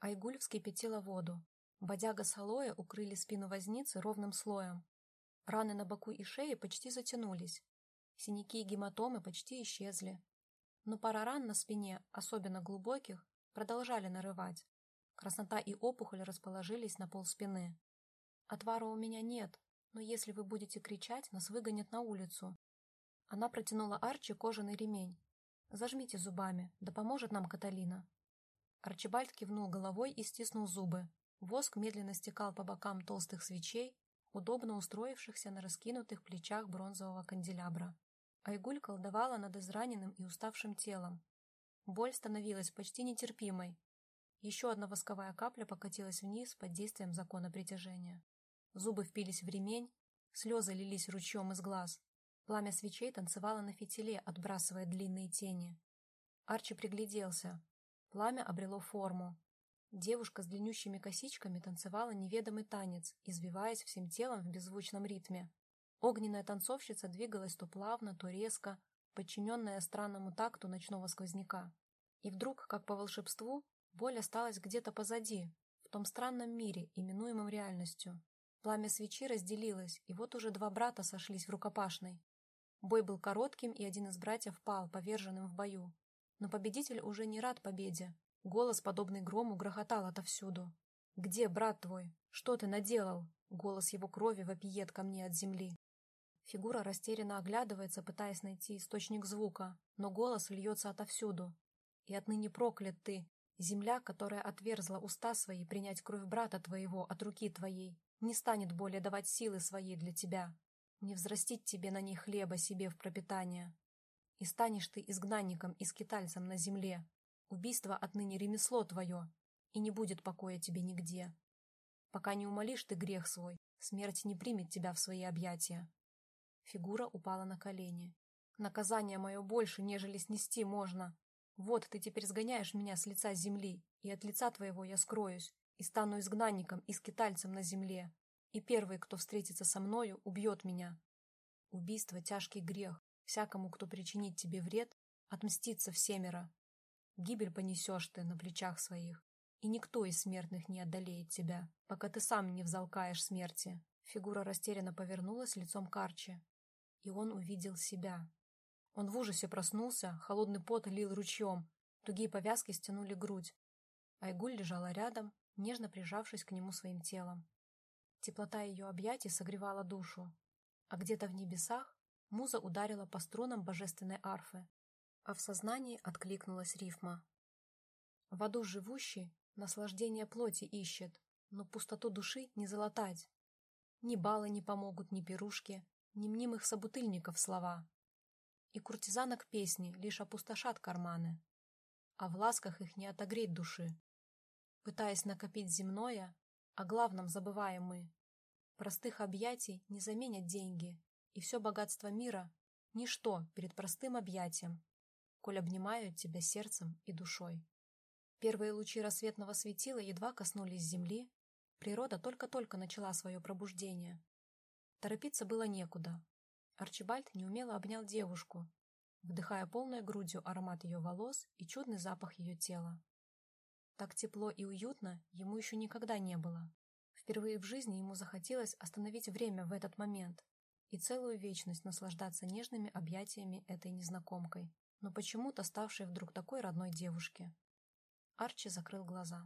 Айгуль вскипятила воду. Бодяга с Алоэ укрыли спину возницы ровным слоем. Раны на боку и шее почти затянулись. Синяки и гематомы почти исчезли. Но пара ран на спине, особенно глубоких, продолжали нарывать. Краснота и опухоль расположились на пол спины. Отвара у меня нет, но если вы будете кричать, нас выгонят на улицу. Она протянула Арчи кожаный ремень. Зажмите зубами, да поможет нам Каталина. Арчибальд кивнул головой и стиснул зубы. Воск медленно стекал по бокам толстых свечей, удобно устроившихся на раскинутых плечах бронзового канделябра. Айгуль колдовала над израненным и уставшим телом. Боль становилась почти нетерпимой. Еще одна восковая капля покатилась вниз под действием закона притяжения. Зубы впились в ремень, слезы лились ручьем из глаз. Пламя свечей танцевало на фитиле, отбрасывая длинные тени. Арчи пригляделся. Пламя обрело форму. Девушка с длиннющими косичками танцевала неведомый танец, извиваясь всем телом в беззвучном ритме. Огненная танцовщица двигалась то плавно, то резко, подчиненная странному такту ночного сквозняка. И вдруг, как по волшебству, боль осталась где-то позади, в том странном мире, именуемом реальностью. Пламя свечи разделилось, и вот уже два брата сошлись в рукопашной. Бой был коротким, и один из братьев пал, поверженным в бою. Но победитель уже не рад победе. Голос, подобный грому, грохотал отовсюду. «Где брат твой? Что ты наделал?» Голос его крови вопиет ко мне от земли. Фигура растерянно оглядывается, пытаясь найти источник звука, но голос льется отовсюду. И отныне проклят ты, земля, которая отверзла уста свои принять кровь брата твоего от руки твоей, не станет более давать силы своей для тебя, не взрастить тебе на ней хлеба себе в пропитание. И станешь ты изгнанником и скитальцем на земле. Убийство отныне ремесло твое, и не будет покоя тебе нигде. Пока не умолишь ты грех свой, смерть не примет тебя в свои объятия. Фигура упала на колени. «Наказание мое больше, нежели снести можно. Вот ты теперь сгоняешь меня с лица земли, и от лица твоего я скроюсь, и стану изгнанником и скитальцем на земле. И первый, кто встретится со мною, убьет меня. Убийство — тяжкий грех. Всякому, кто причинит тебе вред, отмстится всемеро. Гибель понесешь ты на плечах своих, и никто из смертных не одолеет тебя, пока ты сам не взалкаешь смерти. Фигура растерянно повернулась лицом к Арчи и он увидел себя. Он в ужасе проснулся, холодный пот лил ручьем, тугие повязки стянули грудь. Айгуль лежала рядом, нежно прижавшись к нему своим телом. Теплота ее объятий согревала душу, а где-то в небесах муза ударила по струнам божественной арфы, а в сознании откликнулась рифма. В аду живущий наслаждение плоти ищет, но пустоту души не залатать. Ни баллы не помогут, ни пирушки, немнимых собутыльников слова. И куртизанок песни лишь опустошат карманы, а в ласках их не отогреть души. Пытаясь накопить земное, о главном забываем мы. Простых объятий не заменят деньги, и все богатство мира — ничто перед простым объятием, коль обнимают тебя сердцем и душой. Первые лучи рассветного светила едва коснулись земли, природа только-только начала свое пробуждение. Торопиться было некуда. Арчибальд неумело обнял девушку, вдыхая полной грудью аромат ее волос и чудный запах ее тела. Так тепло и уютно ему еще никогда не было. Впервые в жизни ему захотелось остановить время в этот момент и целую вечность наслаждаться нежными объятиями этой незнакомкой, но почему-то ставшей вдруг такой родной девушке. Арчи закрыл глаза.